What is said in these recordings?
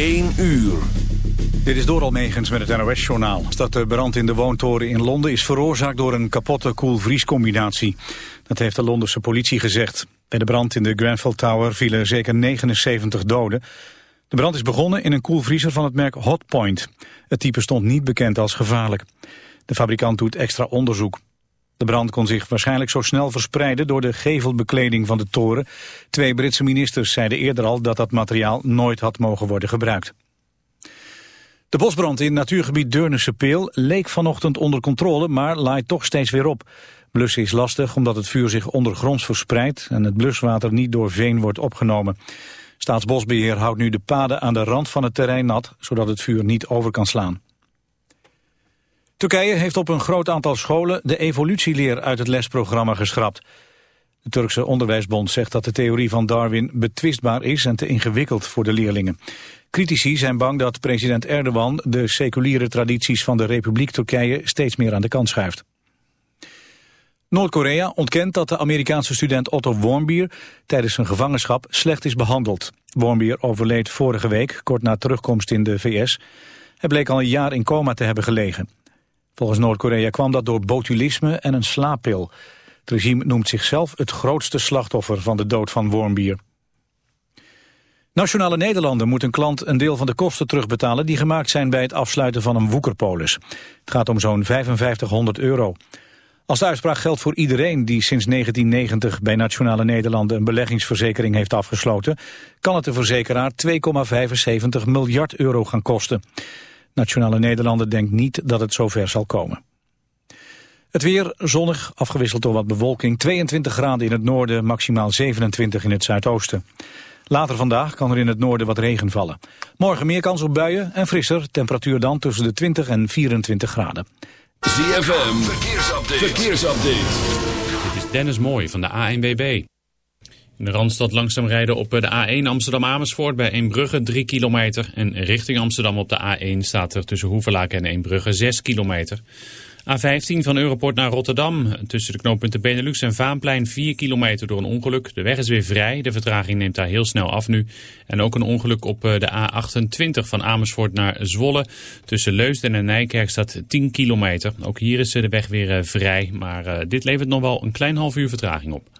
1 uur. Dit is door Almegens met het NOS-journaal. Dat de brand in de woontoren in Londen is veroorzaakt door een kapotte koelvriescombinatie. Dat heeft de Londense politie gezegd. Bij de brand in de Grenfell Tower vielen zeker 79 doden. De brand is begonnen in een koelvriezer van het merk Hotpoint. Het type stond niet bekend als gevaarlijk. De fabrikant doet extra onderzoek. De brand kon zich waarschijnlijk zo snel verspreiden door de gevelbekleding van de toren. Twee Britse ministers zeiden eerder al dat dat materiaal nooit had mogen worden gebruikt. De bosbrand in natuurgebied Deurnense Peel leek vanochtend onder controle, maar laait toch steeds weer op. Blussen is lastig omdat het vuur zich ondergronds verspreidt en het bluswater niet door veen wordt opgenomen. Staatsbosbeheer houdt nu de paden aan de rand van het terrein nat, zodat het vuur niet over kan slaan. Turkije heeft op een groot aantal scholen de evolutieleer uit het lesprogramma geschrapt. De Turkse Onderwijsbond zegt dat de theorie van Darwin betwistbaar is en te ingewikkeld voor de leerlingen. Critici zijn bang dat president Erdogan de seculiere tradities van de Republiek Turkije steeds meer aan de kant schuift. Noord-Korea ontkent dat de Amerikaanse student Otto Warmbier tijdens zijn gevangenschap slecht is behandeld. Warmbier overleed vorige week, kort na terugkomst in de VS. Hij bleek al een jaar in coma te hebben gelegen. Volgens Noord-Korea kwam dat door botulisme en een slaappil. Het regime noemt zichzelf het grootste slachtoffer van de dood van Wormbier. Nationale Nederlanden moet een klant een deel van de kosten terugbetalen... die gemaakt zijn bij het afsluiten van een woekerpolis. Het gaat om zo'n 5500 euro. Als de uitspraak geldt voor iedereen die sinds 1990 bij Nationale Nederlanden een beleggingsverzekering heeft afgesloten, kan het de verzekeraar 2,75 miljard euro gaan kosten. Nationale Nederlanden denkt niet dat het zover zal komen. Het weer zonnig, afgewisseld door wat bewolking. 22 graden in het noorden, maximaal 27 in het zuidoosten. Later vandaag kan er in het noorden wat regen vallen. Morgen meer kans op buien en frisser. Temperatuur dan tussen de 20 en 24 graden. ZFM, verkeersupdate. verkeersupdate. Dit is Dennis Mooij van de ANWB. De Randstad langzaam rijden op de A1 Amsterdam-Amersfoort bij Eembrugge 3 kilometer. En richting Amsterdam op de A1 staat er tussen Hoevelaak en Eembrugge 6 kilometer. A15 van Europort naar Rotterdam. Tussen de knooppunten Benelux en Vaanplein 4 kilometer door een ongeluk. De weg is weer vrij. De vertraging neemt daar heel snel af nu. En ook een ongeluk op eh, de A28 van Amersfoort naar Zwolle. Tussen Leusden en Nijkerk staat 10 kilometer. Ook hier is de weg weer eh, vrij. Maar eh, dit levert nog wel een klein half uur vertraging op.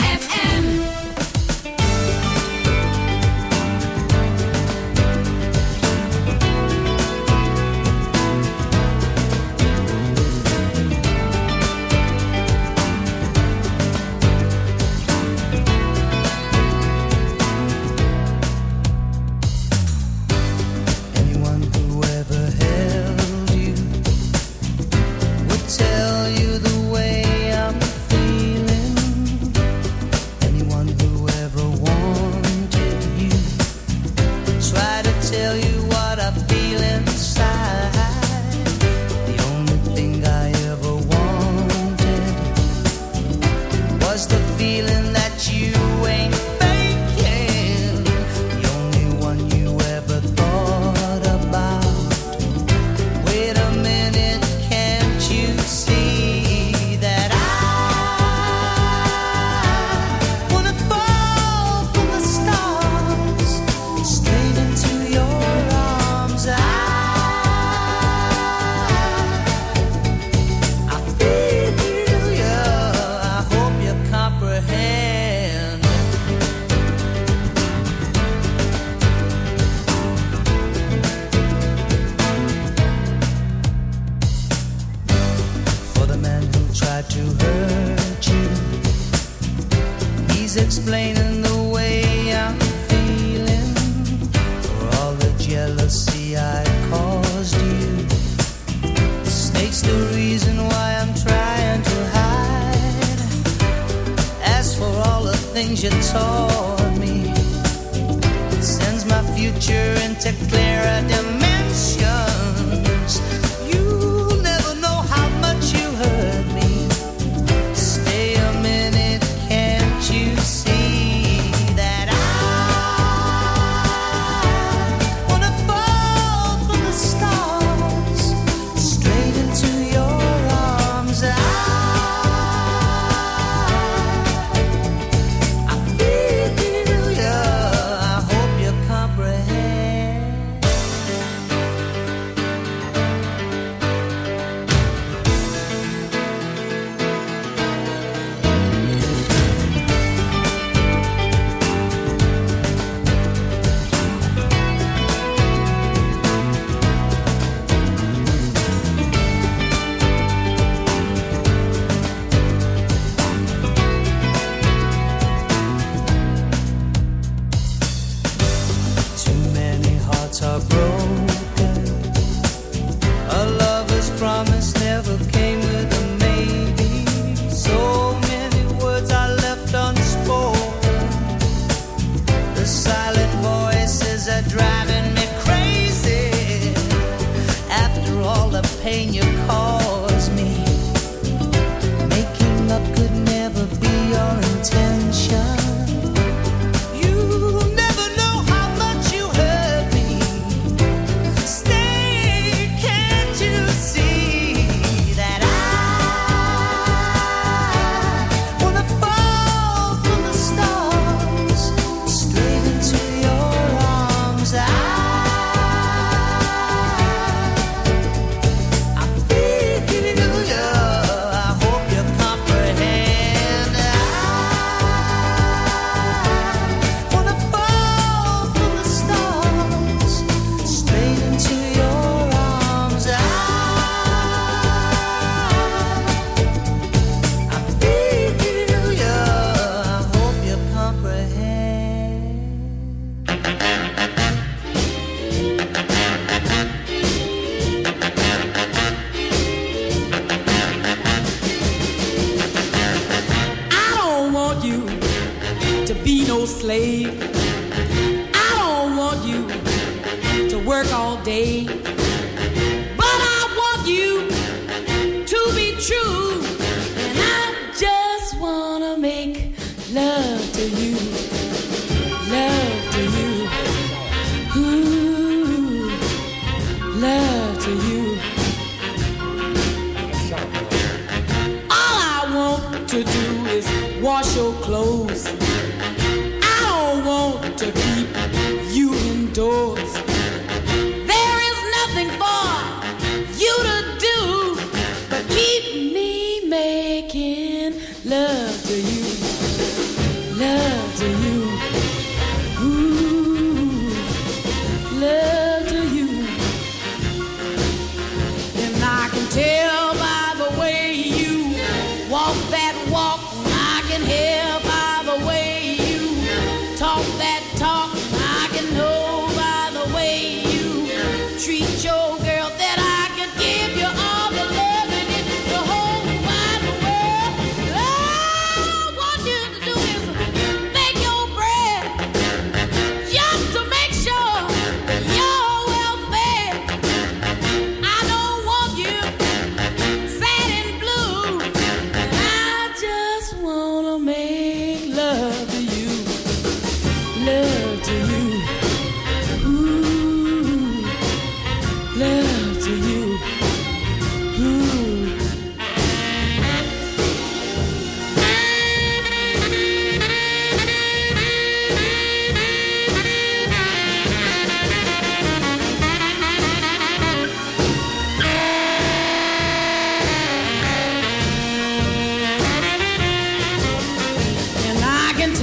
all day.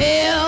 Yeah.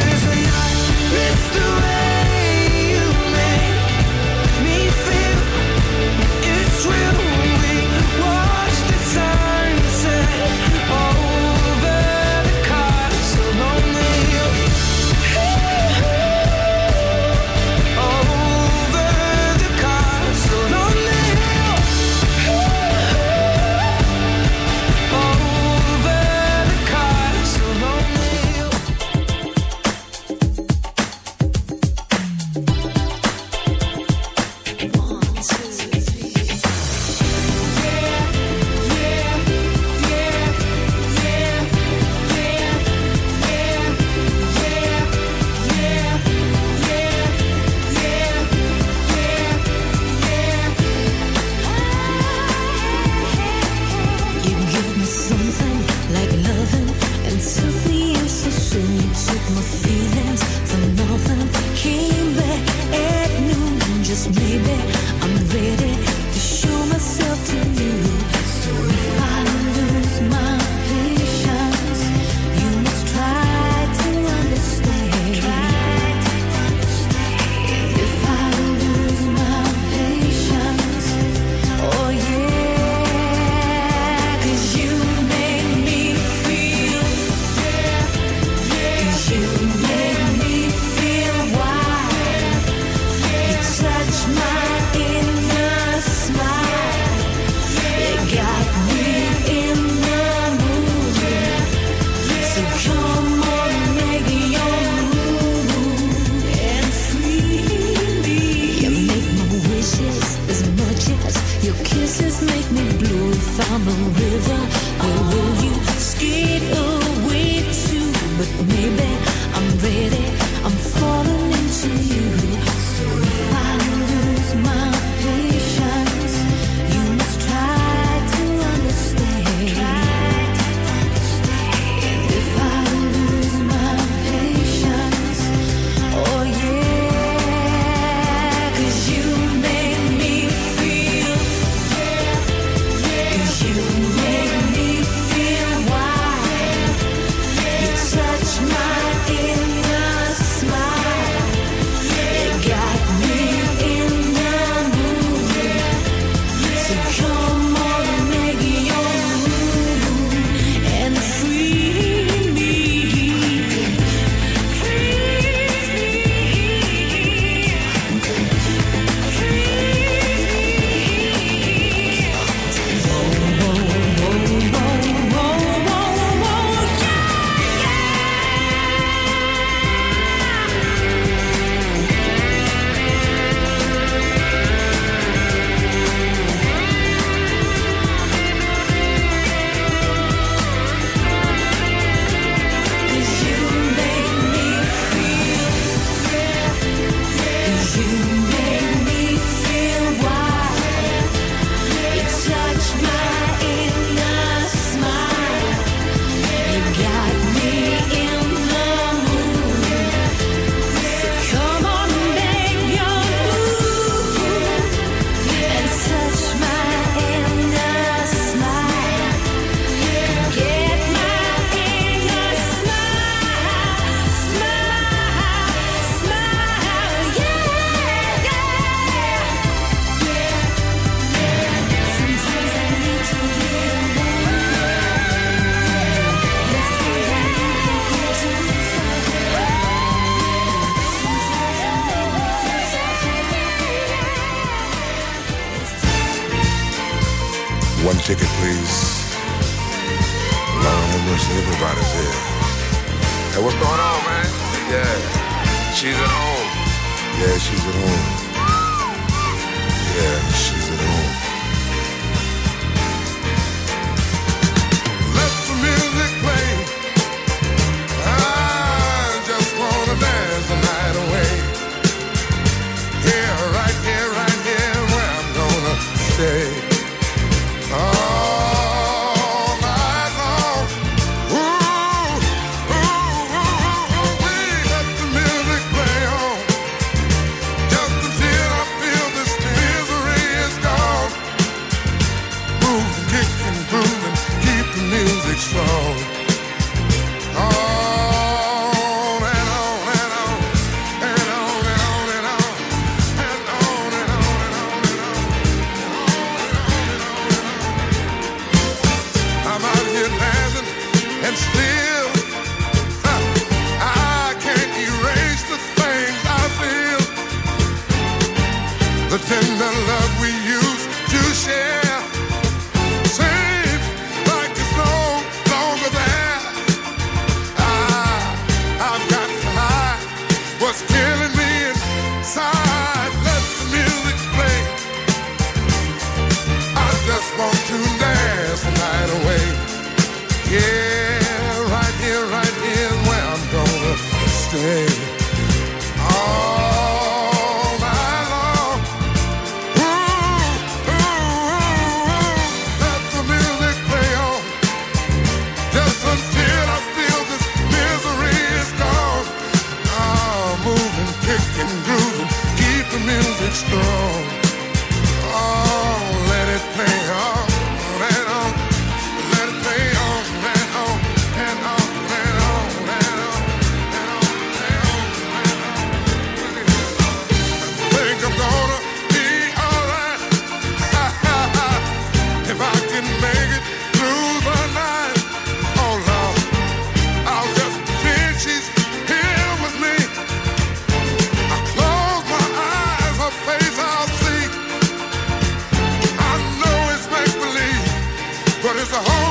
is a home.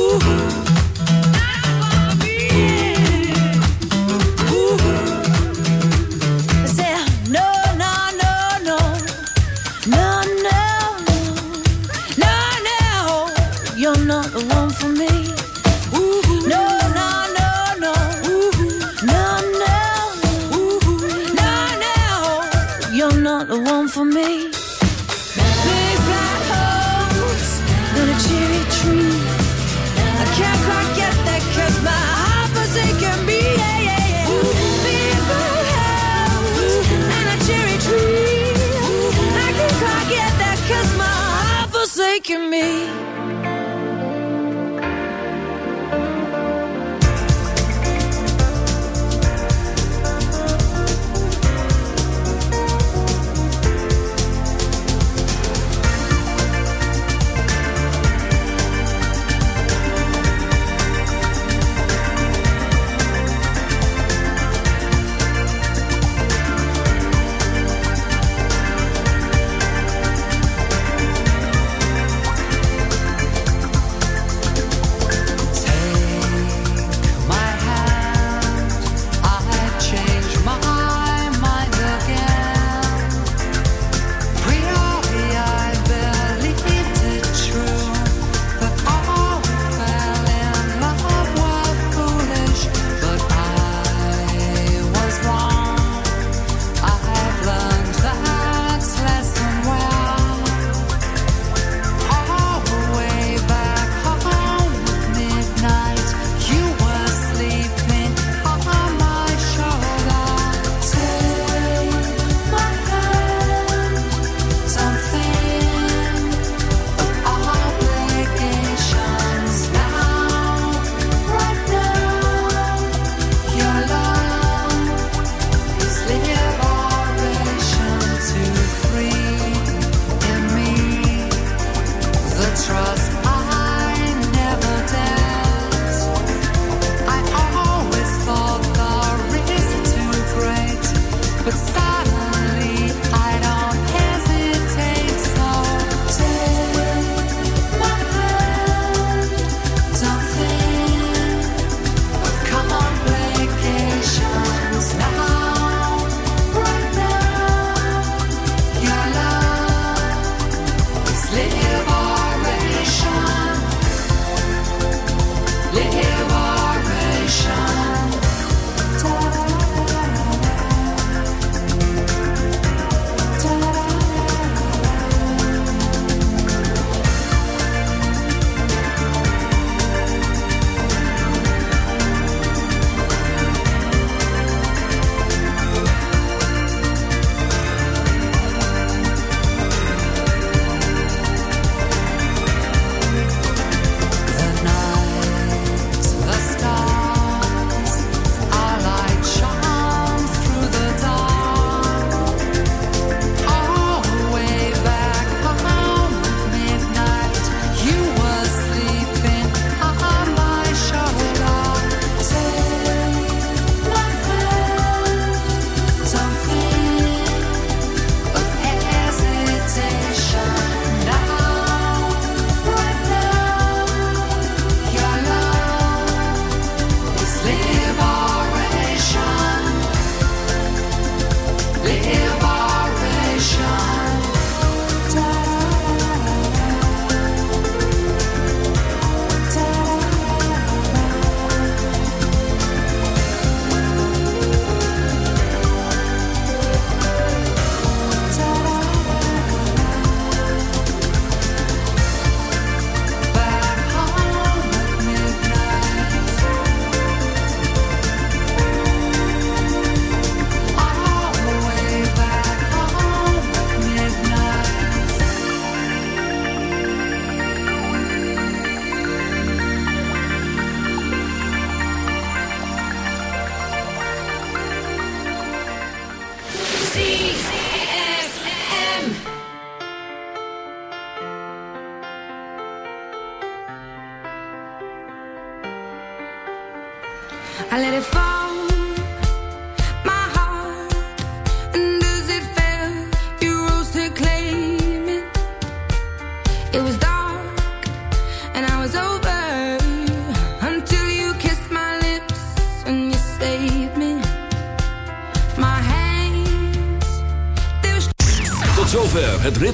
Ooh.